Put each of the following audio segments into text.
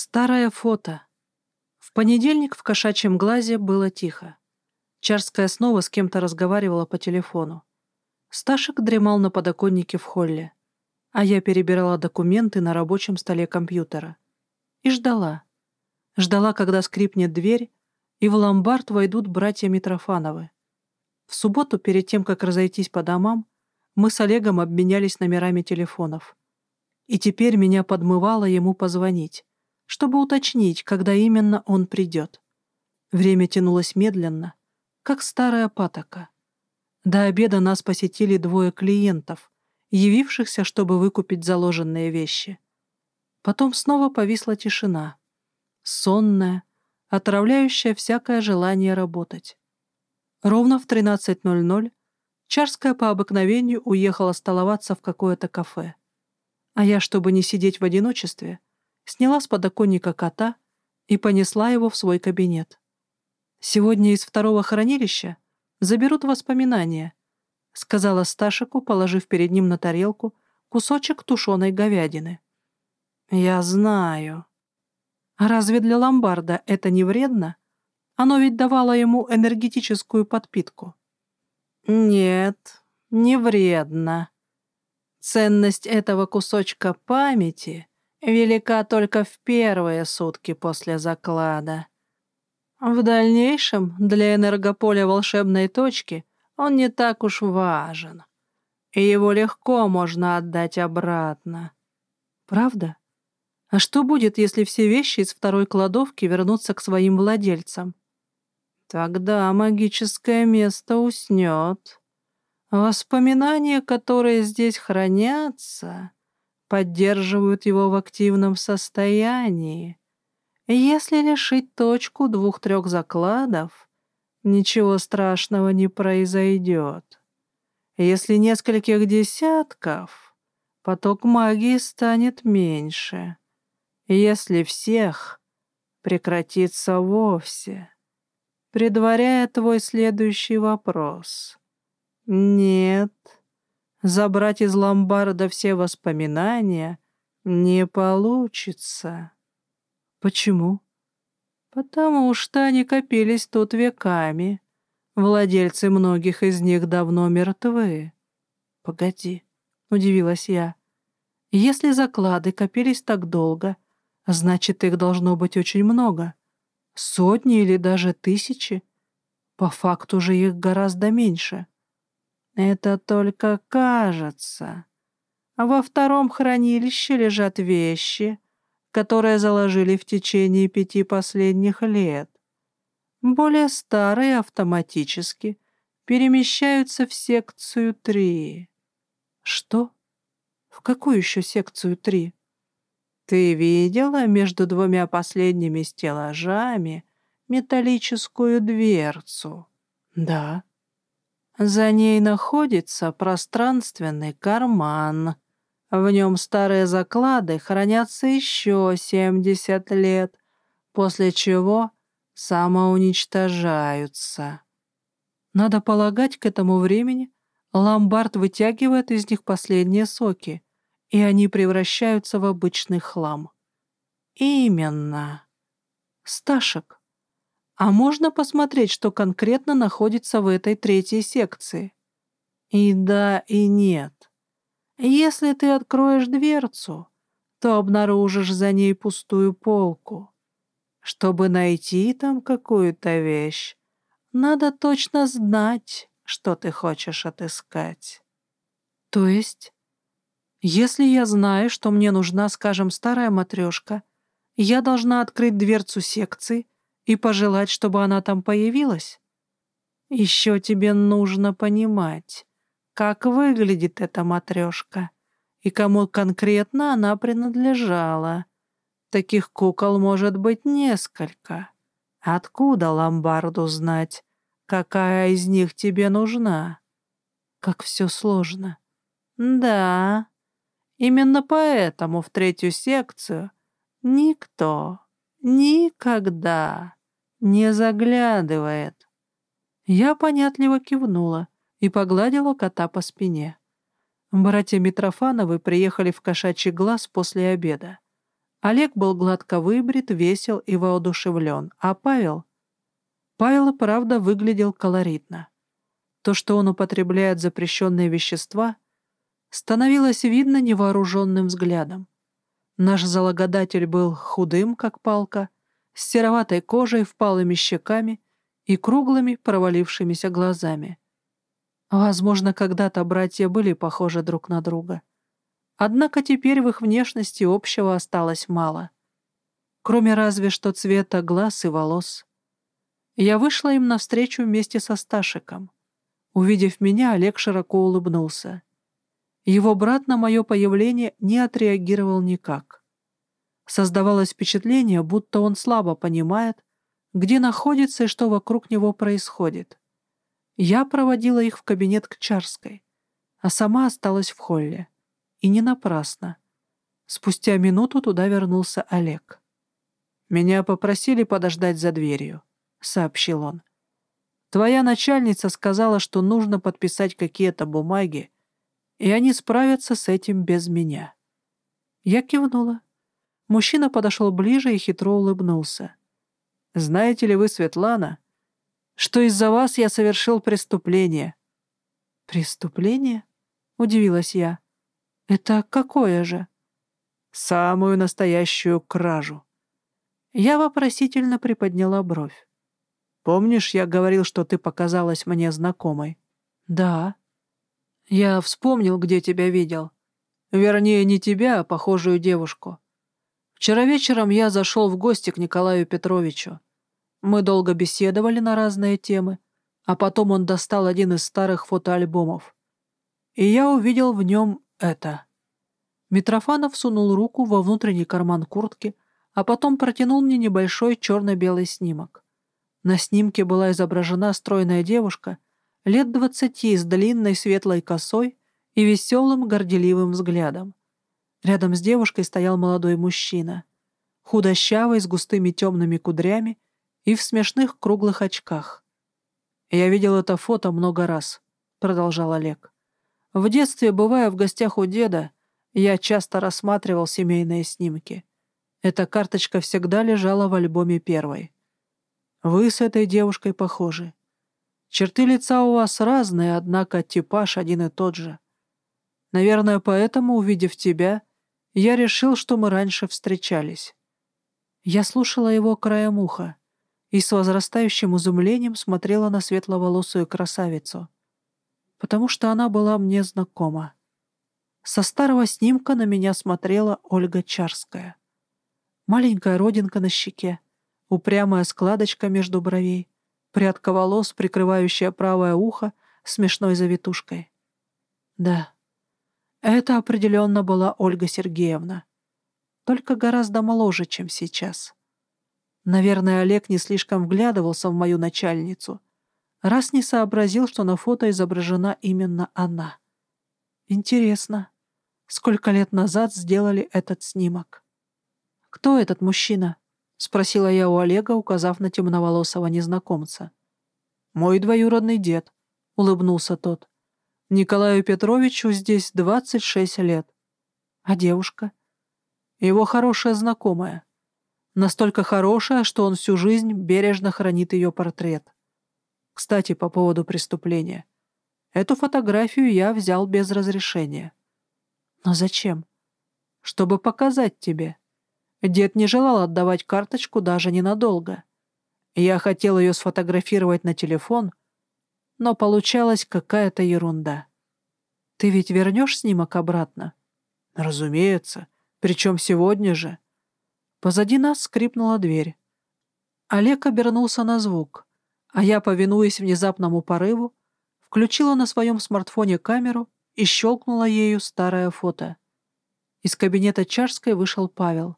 Старое фото. В понедельник в кошачьем глазе было тихо. Чарская снова с кем-то разговаривала по телефону. Сташек дремал на подоконнике в холле, а я перебирала документы на рабочем столе компьютера. И ждала. Ждала, когда скрипнет дверь, и в ломбард войдут братья Митрофановы. В субботу, перед тем, как разойтись по домам, мы с Олегом обменялись номерами телефонов. И теперь меня подмывало ему позвонить чтобы уточнить, когда именно он придет. Время тянулось медленно, как старая патока. До обеда нас посетили двое клиентов, явившихся, чтобы выкупить заложенные вещи. Потом снова повисла тишина. Сонная, отравляющая всякое желание работать. Ровно в 13.00 Чарская по обыкновению уехала столоваться в какое-то кафе. А я, чтобы не сидеть в одиночестве, сняла с подоконника кота и понесла его в свой кабинет. «Сегодня из второго хранилища заберут воспоминания», — сказала Сташику, положив перед ним на тарелку кусочек тушеной говядины. «Я знаю. Разве для ломбарда это не вредно? Оно ведь давало ему энергетическую подпитку». «Нет, не вредно. Ценность этого кусочка памяти велика только в первые сутки после заклада. В дальнейшем для энергополя волшебной точки он не так уж важен, и его легко можно отдать обратно. Правда? А что будет, если все вещи из второй кладовки вернутся к своим владельцам? Тогда магическое место уснет. Воспоминания, которые здесь хранятся, поддерживают его в активном состоянии. Если лишить точку двух-трех закладов, ничего страшного не произойдет. Если нескольких десятков, поток магии станет меньше. Если всех, прекратится вовсе, предваряя твой следующий вопрос. Нет, Забрать из ломбарда все воспоминания не получится. Почему? Потому что они копились тут веками. Владельцы многих из них давно мертвы. Погоди, удивилась я. Если заклады копились так долго, значит, их должно быть очень много. Сотни или даже тысячи. По факту же их гораздо меньше. Это только кажется. А во втором хранилище лежат вещи, которые заложили в течение пяти последних лет. Более старые автоматически перемещаются в секцию 3. Что? В какую еще секцию 3? Ты видела между двумя последними стеллажами металлическую дверцу? Да. За ней находится пространственный карман. В нем старые заклады хранятся еще 70 лет, после чего самоуничтожаются. Надо полагать, к этому времени ломбард вытягивает из них последние соки, и они превращаются в обычный хлам. Именно. Сташек. А можно посмотреть, что конкретно находится в этой третьей секции? И да, и нет. Если ты откроешь дверцу, то обнаружишь за ней пустую полку. Чтобы найти там какую-то вещь, надо точно знать, что ты хочешь отыскать. То есть, если я знаю, что мне нужна, скажем, старая матрешка, я должна открыть дверцу секции и пожелать, чтобы она там появилась? Еще тебе нужно понимать, как выглядит эта матрешка и кому конкретно она принадлежала. Таких кукол может быть несколько. Откуда ломбарду знать, какая из них тебе нужна? Как все сложно. Да, именно поэтому в третью секцию никто никогда не заглядывает. Я понятливо кивнула и погладила кота по спине. Братья Митрофановы приехали в кошачий глаз после обеда. Олег был гладко выбрит, весел и воодушевлен, а Павел... Павел, правда, выглядел колоритно. То, что он употребляет запрещенные вещества, становилось видно невооруженным взглядом. Наш залогодатель был худым, как палка, с сероватой кожей, впалыми щеками и круглыми провалившимися глазами. Возможно, когда-то братья были похожи друг на друга. Однако теперь в их внешности общего осталось мало. Кроме разве что цвета глаз и волос. Я вышла им навстречу вместе со Сташиком. Увидев меня, Олег широко улыбнулся. Его брат на мое появление не отреагировал никак. Создавалось впечатление, будто он слабо понимает, где находится и что вокруг него происходит. Я проводила их в кабинет к Чарской, а сама осталась в холле. И не напрасно. Спустя минуту туда вернулся Олег. «Меня попросили подождать за дверью», — сообщил он. «Твоя начальница сказала, что нужно подписать какие-то бумаги, и они справятся с этим без меня». Я кивнула. Мужчина подошел ближе и хитро улыбнулся. «Знаете ли вы, Светлана, что из-за вас я совершил преступление?» «Преступление?» — удивилась я. «Это какое же?» «Самую настоящую кражу». Я вопросительно приподняла бровь. «Помнишь, я говорил, что ты показалась мне знакомой?» «Да». «Я вспомнил, где тебя видел. Вернее, не тебя, а похожую девушку. Вчера вечером я зашел в гости к Николаю Петровичу. Мы долго беседовали на разные темы, а потом он достал один из старых фотоальбомов. И я увидел в нем это. Митрофанов сунул руку во внутренний карман куртки, а потом протянул мне небольшой черно-белый снимок. На снимке была изображена стройная девушка лет двадцати с длинной светлой косой и веселым горделивым взглядом. Рядом с девушкой стоял молодой мужчина, худощавый, с густыми темными кудрями и в смешных круглых очках. «Я видел это фото много раз», — продолжал Олег. В детстве, бывая в гостях у деда, я часто рассматривал семейные снимки. Эта карточка всегда лежала в альбоме первой. Вы с этой девушкой похожи. Черты лица у вас разные, однако типаж один и тот же. Наверное, поэтому, увидев тебя, я решил, что мы раньше встречались. Я слушала его краем уха и с возрастающим изумлением смотрела на светловолосую красавицу потому что она была мне знакома. Со старого снимка на меня смотрела Ольга Чарская. Маленькая родинка на щеке, упрямая складочка между бровей, прядка волос, прикрывающая правое ухо смешной завитушкой. Да, это определенно была Ольга Сергеевна, только гораздо моложе, чем сейчас. Наверное, Олег не слишком вглядывался в мою начальницу — раз не сообразил, что на фото изображена именно она. Интересно, сколько лет назад сделали этот снимок? «Кто этот мужчина?» — спросила я у Олега, указав на темноволосого незнакомца. «Мой двоюродный дед», — улыбнулся тот. «Николаю Петровичу здесь 26 лет. А девушка?» «Его хорошая знакомая. Настолько хорошая, что он всю жизнь бережно хранит ее портрет. Кстати, по поводу преступления. Эту фотографию я взял без разрешения. Но зачем? Чтобы показать тебе. Дед не желал отдавать карточку даже ненадолго. Я хотел ее сфотографировать на телефон, но получалась какая-то ерунда. Ты ведь вернешь снимок обратно? Разумеется, причем сегодня же. Позади нас скрипнула дверь. Олег обернулся на звук а я, повинуясь внезапному порыву, включила на своем смартфоне камеру и щелкнула ею старое фото. Из кабинета Чарской вышел Павел.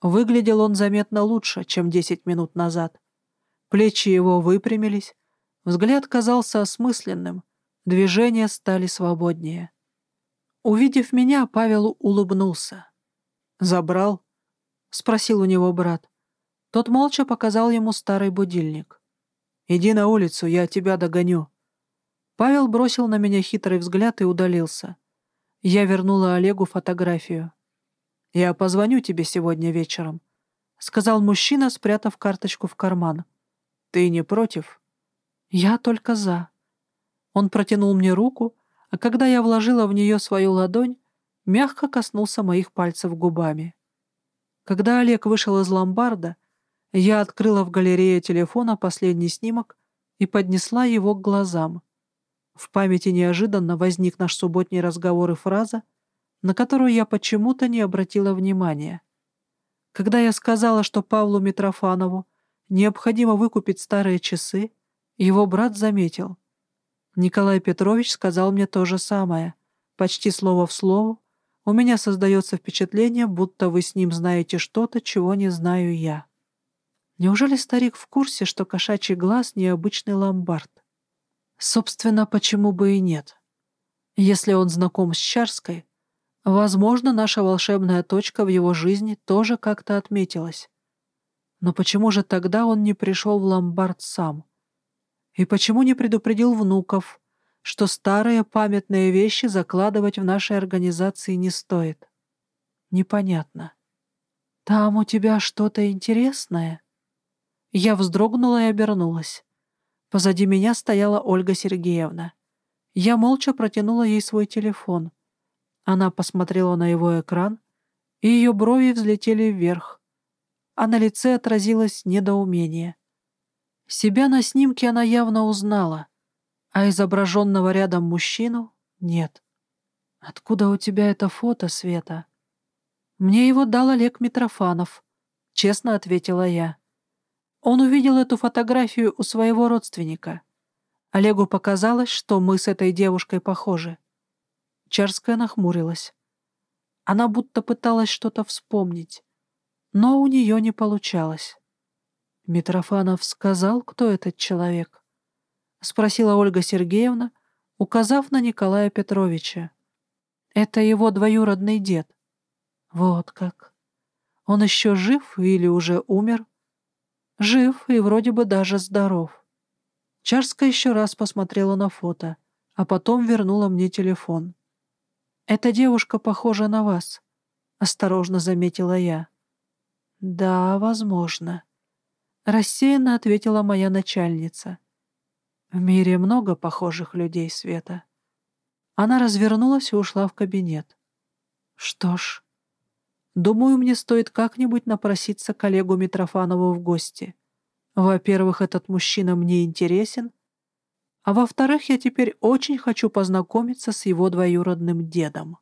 Выглядел он заметно лучше, чем десять минут назад. Плечи его выпрямились, взгляд казался осмысленным, движения стали свободнее. Увидев меня, Павел улыбнулся. «Забрал?» — спросил у него брат. Тот молча показал ему старый будильник. «Иди на улицу, я тебя догоню». Павел бросил на меня хитрый взгляд и удалился. Я вернула Олегу фотографию. «Я позвоню тебе сегодня вечером», — сказал мужчина, спрятав карточку в карман. «Ты не против?» «Я только за». Он протянул мне руку, а когда я вложила в нее свою ладонь, мягко коснулся моих пальцев губами. Когда Олег вышел из ломбарда, я открыла в галерее телефона последний снимок и поднесла его к глазам. В памяти неожиданно возник наш субботний разговор и фраза, на которую я почему-то не обратила внимания. Когда я сказала, что Павлу Митрофанову необходимо выкупить старые часы, его брат заметил. Николай Петрович сказал мне то же самое, почти слово в слово. У меня создается впечатление, будто вы с ним знаете что-то, чего не знаю я. Неужели старик в курсе, что кошачий глаз — необычный ломбард? Собственно, почему бы и нет? Если он знаком с Чарской, возможно, наша волшебная точка в его жизни тоже как-то отметилась. Но почему же тогда он не пришел в ломбард сам? И почему не предупредил внуков, что старые памятные вещи закладывать в нашей организации не стоит? Непонятно. «Там у тебя что-то интересное?» Я вздрогнула и обернулась. Позади меня стояла Ольга Сергеевна. Я молча протянула ей свой телефон. Она посмотрела на его экран, и ее брови взлетели вверх, а на лице отразилось недоумение. Себя на снимке она явно узнала, а изображенного рядом мужчину — нет. «Откуда у тебя это фото, Света?» «Мне его дал Олег Митрофанов», — честно ответила я. Он увидел эту фотографию у своего родственника. Олегу показалось, что мы с этой девушкой похожи. Чарская нахмурилась. Она будто пыталась что-то вспомнить, но у нее не получалось. «Митрофанов сказал, кто этот человек?» — спросила Ольга Сергеевна, указав на Николая Петровича. «Это его двоюродный дед». «Вот как. Он еще жив или уже умер?» Жив и вроде бы даже здоров. Чарская еще раз посмотрела на фото, а потом вернула мне телефон. «Эта девушка похожа на вас», — осторожно заметила я. «Да, возможно», — рассеянно ответила моя начальница. «В мире много похожих людей, Света». Она развернулась и ушла в кабинет. «Что ж, Думаю, мне стоит как-нибудь напроситься коллегу Митрофанову в гости. Во-первых, этот мужчина мне интересен, а во-вторых, я теперь очень хочу познакомиться с его двоюродным дедом.